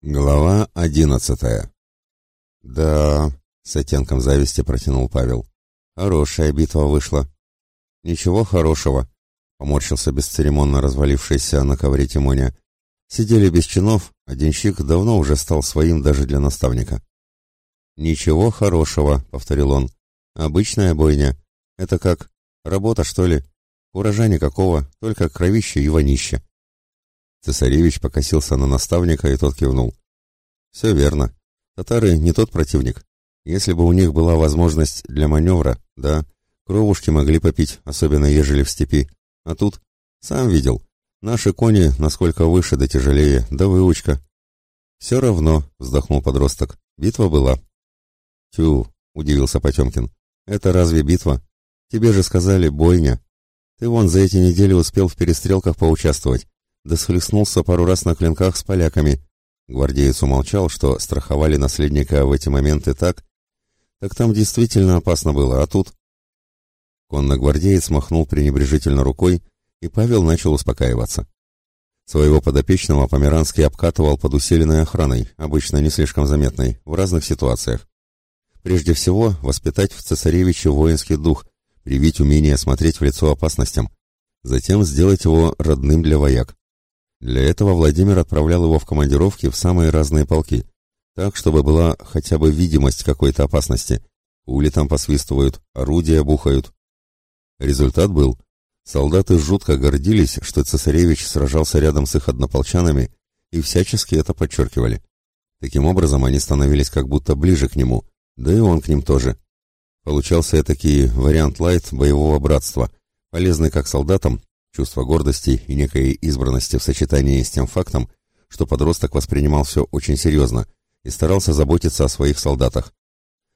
Глава одиннадцатая. «Да...» — с оттенком зависти протянул Павел. «Хорошая битва вышла». «Ничего хорошего», — поморщился бесцеремонно развалившийся на ковре Тимоня. «Сидели без чинов, а денщик давно уже стал своим даже для наставника». «Ничего хорошего», — повторил он. «Обычная бойня. Это как? Работа, что ли? Урожая никакого, только кровище и вонище». Цесаревич покосился на наставника, и тот кивнул. «Все верно. Татары не тот противник. Если бы у них была возможность для маневра, да, кровушки могли попить, особенно ежели в степи. А тут, сам видел, наши кони насколько выше да тяжелее, да выучка». «Все равно», — вздохнул подросток, — «битва была». «Тю», — удивился Потемкин, — «это разве битва? Тебе же сказали бойня. Ты вон за эти недели успел в перестрелках поучаствовать да схлестнулся пару раз на клинках с поляками. Гвардеец умолчал, что страховали наследника в эти моменты так, так там действительно опасно было, а тут... Конногвардеец махнул пренебрежительно рукой, и Павел начал успокаиваться. Своего подопечного Померанский обкатывал под усиленной охраной, обычно не слишком заметной, в разных ситуациях. Прежде всего, воспитать в цесаревиче воинский дух, привить умение смотреть в лицо опасностям, затем сделать его родным для вояк. Для этого Владимир отправлял его в командировки в самые разные полки, так, чтобы была хотя бы видимость какой-то опасности. Ули там посвистывают, орудия бухают. Результат был. Солдаты жутко гордились, что цесаревич сражался рядом с их однополчанами, и всячески это подчеркивали. Таким образом, они становились как будто ближе к нему, да и он к ним тоже. Получался этакий вариант лайт боевого братства, полезный как солдатам, Чувство гордости и некой избранности в сочетании с тем фактом, что подросток воспринимал все очень серьезно и старался заботиться о своих солдатах.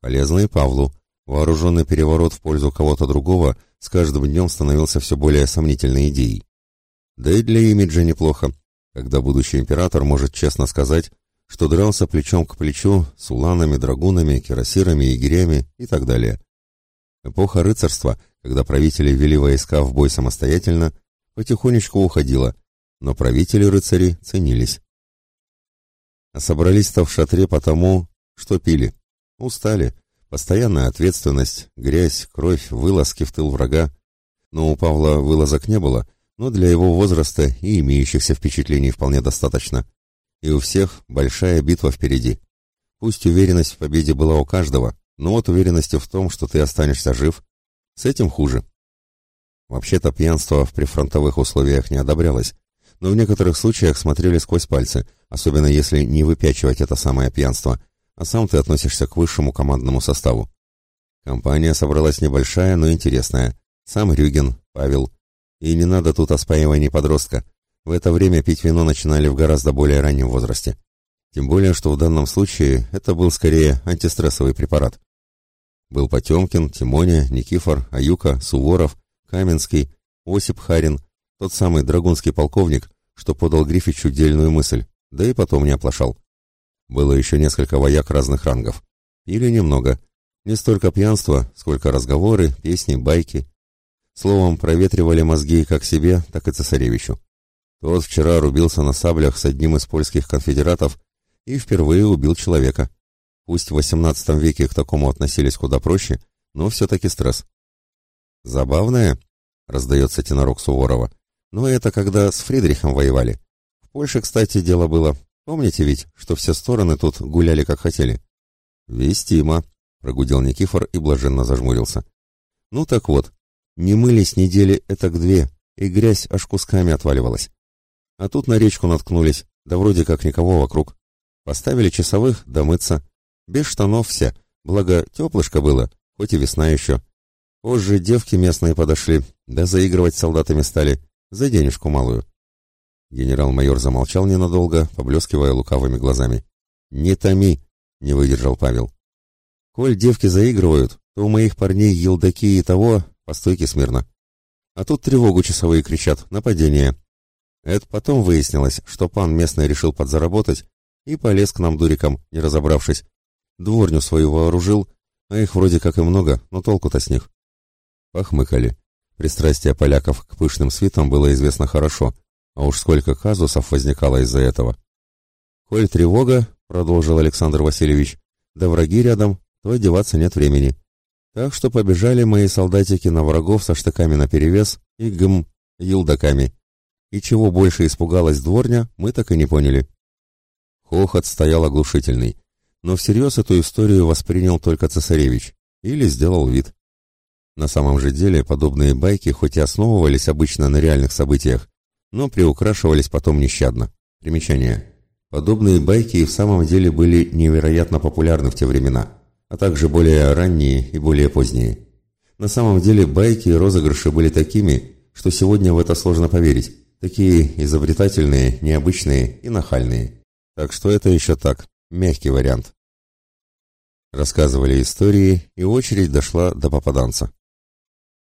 Полезно и Павлу. Вооруженный переворот в пользу кого-то другого с каждым днем становился все более сомнительной идеей. Да и для имиджа неплохо, когда будущий император может честно сказать, что дрался плечом к плечу с уланами, драгунами, кирасирами, егерями и так далее. Эпоха рыцарства, когда правители вели войска в бой самостоятельно, потихонечку уходила, но правители-рыцари ценились. А собрались-то в шатре потому, что пили. Устали. Постоянная ответственность, грязь, кровь, вылазки в тыл врага. Но у Павла вылазок не было, но для его возраста и имеющихся впечатлений вполне достаточно. И у всех большая битва впереди. Пусть уверенность в победе была у каждого, но вот уверенности в том, что ты останешься жив, с этим хуже. Вообще-то пьянство в прифронтовых условиях не одобрялось, но в некоторых случаях смотрели сквозь пальцы, особенно если не выпячивать это самое пьянство, а сам ты относишься к высшему командному составу. Компания собралась небольшая, но интересная. Сам Рюген, Павел. И не надо тут оспаиваний подростка. В это время пить вино начинали в гораздо более раннем возрасте. Тем более, что в данном случае это был скорее антистрессовый препарат. Был Потемкин, Тимоня, Никифор, Аюка, Суворов, Каменский, Осип Харин, тот самый драгунский полковник, что подал Грифичу дельную мысль, да и потом не оплошал. Было еще несколько вояк разных рангов. Или немного. Не столько пьянства, сколько разговоры, песни, байки. Словом, проветривали мозги как себе, так и цесаревичу. Тот вчера рубился на саблях с одним из польских конфедератов и впервые убил человека. Пусть в XVIII веке к такому относились куда проще, но все-таки стресс. «Забавное?» — раздается тенорок Суворова. «Но это когда с Фридрихом воевали. В Польше, кстати, дело было. Помните ведь, что все стороны тут гуляли как хотели?» «Вестимо», — прогудел Никифор и блаженно зажмурился. «Ну так вот, не мылись недели это к две, и грязь аж кусками отваливалась. А тут на речку наткнулись, да вроде как никого вокруг. Поставили часовых, да. Без штанов все, благо теплышко было, хоть и весна еще. Позже девки местные подошли, да заигрывать с солдатами стали, за денежку малую. Генерал-майор замолчал ненадолго, поблескивая лукавыми глазами. «Не томи!» — не выдержал Павел. «Коль девки заигрывают, то у моих парней елдаки и того по стойке смирно. А тут тревогу часовые кричат, нападение. Это потом выяснилось, что пан местный решил подзаработать и полез к нам дурикам, не разобравшись, Дворню свою вооружил, а их вроде как и много, но толку-то с них. Похмыкали. Пристрастие поляков к пышным свитам было известно хорошо, а уж сколько казусов возникало из-за этого. «Коль тревога», — продолжил Александр Васильевич, — «да враги рядом, то одеваться нет времени. Так что побежали мои солдатики на врагов со штыками наперевес и гм, елдаками. И чего больше испугалась дворня, мы так и не поняли». Хохот стоял оглушительный, но всерьез эту историю воспринял только цесаревич или сделал вид. На самом же деле подобные байки хоть и основывались обычно на реальных событиях, но приукрашивались потом нещадно. Примечание. Подобные байки и в самом деле были невероятно популярны в те времена, а также более ранние и более поздние. На самом деле байки и розыгрыши были такими, что сегодня в это сложно поверить, такие изобретательные, необычные и нахальные. Так что это еще так, мягкий вариант. Рассказывали истории, и очередь дошла до попаданца.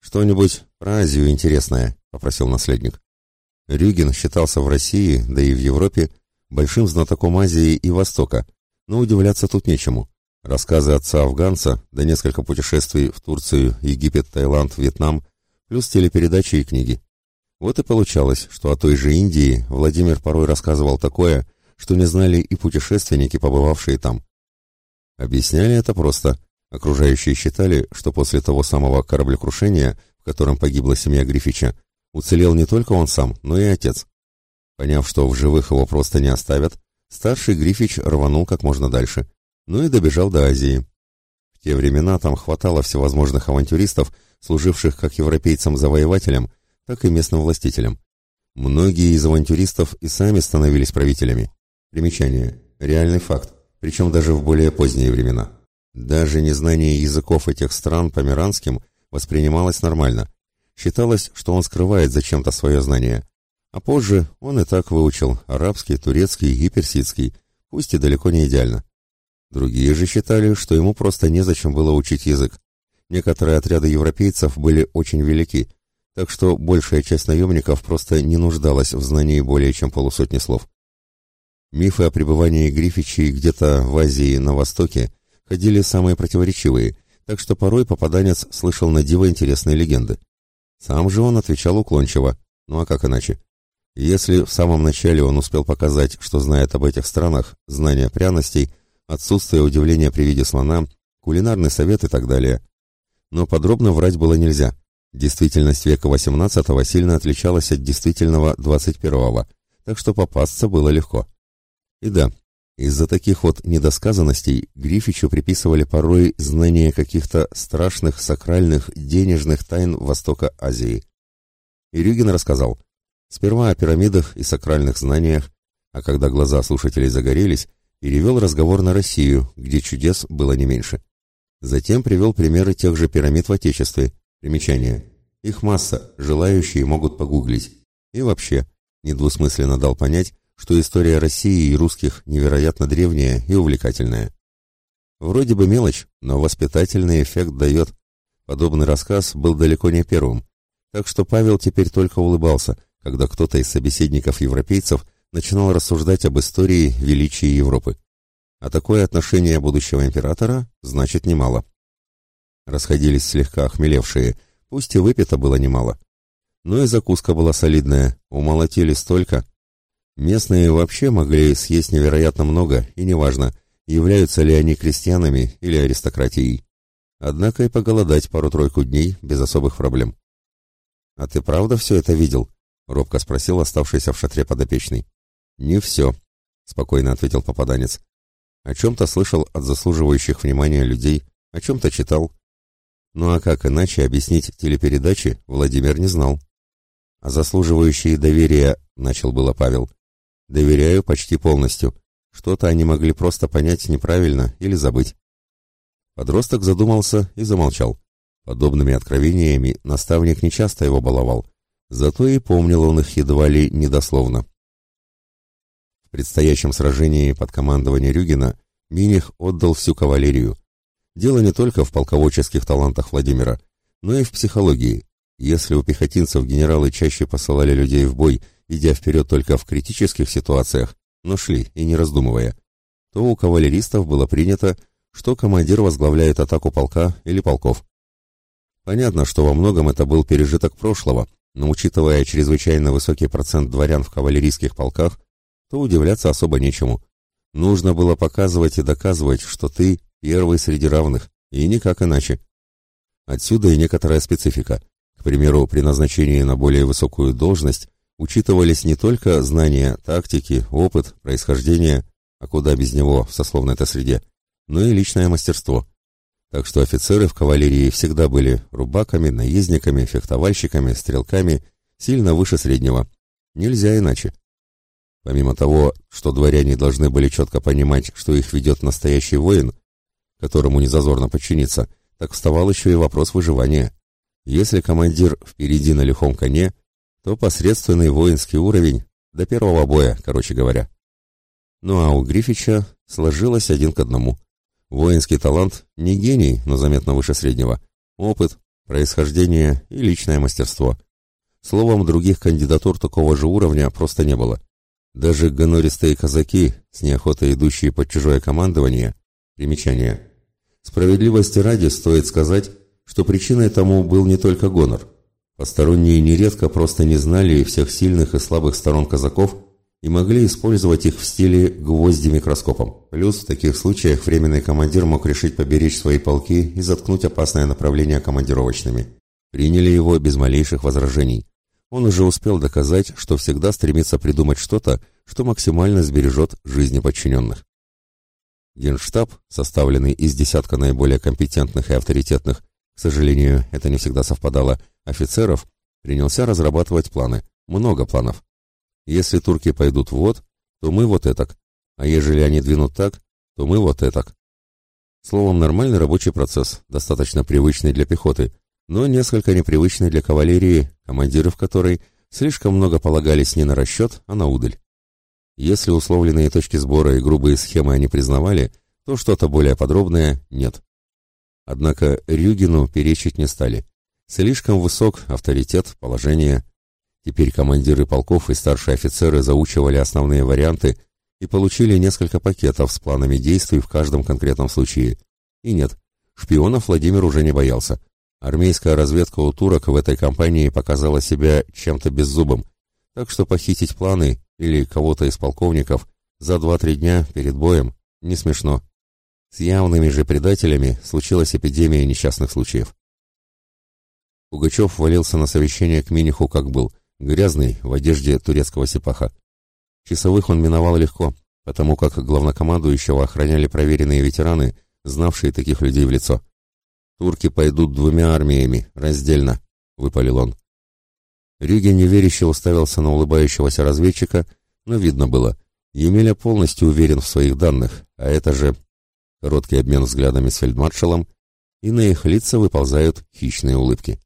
«Что-нибудь про Азию интересное?» — попросил наследник. Рюгин считался в России, да и в Европе, большим знатоком Азии и Востока, но удивляться тут нечему. Рассказы отца-афганца, да несколько путешествий в Турцию, Египет, Таиланд, Вьетнам, плюс телепередачи и книги. Вот и получалось, что о той же Индии Владимир порой рассказывал такое, что не знали и путешественники, побывавшие там. Объясняли это просто. Окружающие считали, что после того самого кораблекрушения, в котором погибла семья Грифича, уцелел не только он сам, но и отец. Поняв, что в живых его просто не оставят, старший Грифич рванул как можно дальше, ну и добежал до Азии. В те времена там хватало всевозможных авантюристов, служивших как европейцам-завоевателям, так и местным властителям. Многие из авантюристов и сами становились правителями. Примечание. Реальный факт, причем даже в более поздние времена. Даже незнание языков этих стран померанским воспринималось нормально. Считалось, что он скрывает зачем-то свое знание, а позже он и так выучил арабский, турецкий и персидский, пусть и далеко не идеально. Другие же считали, что ему просто незачем было учить язык. Некоторые отряды европейцев были очень велики, так что большая часть наемников просто не нуждалась в знании более чем полусотни слов. Мифы о пребывании Грифичей где-то в Азии на Востоке ходили самые противоречивые, так что порой попаданец слышал на диво интересные легенды. Сам же он отвечал уклончиво, ну а как иначе? Если в самом начале он успел показать, что знает об этих странах, знание пряностей, отсутствие удивления при виде слона, кулинарный совет и так далее. Но подробно врать было нельзя. Действительность века XVIII сильно отличалась от действительного XXI, так что попасться было легко. И да, из-за таких вот недосказанностей Грифичу приписывали порой знание каких-то страшных сакральных денежных тайн Востока Азии. И Рюгин рассказал, Сперва о пирамидах и сакральных знаниях, а когда глаза слушателей загорелись, перевел разговор на Россию, где чудес было не меньше. Затем привел примеры тех же пирамид в Отечестве. Примечание. Их масса, желающие могут погуглить. И вообще, недвусмысленно дал понять, что история России и русских невероятно древняя и увлекательная. Вроде бы мелочь, но воспитательный эффект дает. Подобный рассказ был далеко не первым. Так что Павел теперь только улыбался – когда кто-то из собеседников европейцев начинал рассуждать об истории величия Европы. А такое отношение будущего императора значит немало. Расходились слегка охмелевшие, пусть и выпито было немало. Но и закуска была солидная, умолотили столько. Местные вообще могли съесть невероятно много, и неважно, являются ли они крестьянами или аристократией. Однако и поголодать пару-тройку дней без особых проблем. «А ты правда все это видел?» — робко спросил оставшийся в шатре подопечный. «Не все», — спокойно ответил попаданец. «О чем-то слышал от заслуживающих внимания людей, о чем-то читал. Ну а как иначе объяснить телепередачи, Владимир не знал. А заслуживающие доверия, — начал было Павел, — доверяю почти полностью. Что-то они могли просто понять неправильно или забыть». Подросток задумался и замолчал. Подобными откровениями наставник нечасто его баловал — Зато и помнил он их едва ли недословно. В предстоящем сражении под командованием Рюгина Миних отдал всю кавалерию. Дело не только в полководческих талантах Владимира, но и в психологии. Если у пехотинцев генералы чаще посылали людей в бой, идя вперед только в критических ситуациях, но шли и не раздумывая, то у кавалеристов было принято, что командир возглавляет атаку полка или полков. Понятно, что во многом это был пережиток прошлого, но учитывая чрезвычайно высокий процент дворян в кавалерийских полках, то удивляться особо нечему. Нужно было показывать и доказывать, что ты первый среди равных, и никак иначе. Отсюда и некоторая специфика. К примеру, при назначении на более высокую должность учитывались не только знания, тактики, опыт, происхождение, а куда без него в сословной-то среде, но и личное мастерство. Так что офицеры в кавалерии всегда были рубаками, наездниками, фехтовальщиками, стрелками, сильно выше среднего. Нельзя иначе. Помимо того, что дворяне должны были четко понимать, что их ведет настоящий воин, которому не зазорно подчиниться, так вставал еще и вопрос выживания. Если командир впереди на лихом коне, то посредственный воинский уровень до первого боя, короче говоря. Ну а у Грифича сложилось один к одному. Воинский талант не гений, но заметно выше среднего. Опыт, происхождение и личное мастерство. Словом, других кандидатур такого же уровня просто не было. Даже гонористые казаки, с неохотой идущие под чужое командование, примечание. Справедливости ради стоит сказать, что причиной тому был не только гонор. Посторонние нередко просто не знали всех сильных и слабых сторон казаков и могли использовать их в стиле гвозди микроскопом. Плюс в таких случаях временный командир мог решить поберечь свои полки и заткнуть опасное направление командировочными. Приняли его без малейших возражений. Он уже успел доказать, что всегда стремится придумать что-то, что максимально сбережет жизни подчиненных. Генштаб, составленный из десятка наиболее компетентных и авторитетных, к сожалению, это не всегда совпадало, офицеров, принялся разрабатывать планы, много планов. Если турки пойдут вот, то мы вот этак, а ежели они двинут так, то мы вот этак. Словом, нормальный рабочий процесс, достаточно привычный для пехоты, но несколько непривычный для кавалерии, командиров которой слишком много полагались не на расчет, а на удаль. Если условленные точки сбора и грубые схемы они признавали, то что-то более подробное нет. Однако Рюгину перечить не стали. Слишком высок авторитет, положение. Теперь командиры полков и старшие офицеры заучивали основные варианты и получили несколько пакетов с планами действий в каждом конкретном случае. И нет, шпионов Владимир уже не боялся. Армейская разведка у турок в этой кампании показала себя чем-то беззубым, так что похитить планы или кого-то из полковников за два-три дня перед боем не смешно. С явными же предателями случилась эпидемия несчастных случаев. Пугачев валился на совещание к Миниху как был, грязный, в одежде турецкого сипаха. Часовых он миновал легко, потому как главнокомандующего охраняли проверенные ветераны, знавшие таких людей в лицо. «Турки пойдут двумя армиями, раздельно», — выпалил он. Рюген неверяще уставился на улыбающегося разведчика, но видно было, Емеля полностью уверен в своих данных, а это же... Короткий обмен взглядами с фельдмаршалом, и на их лица выползают хищные улыбки.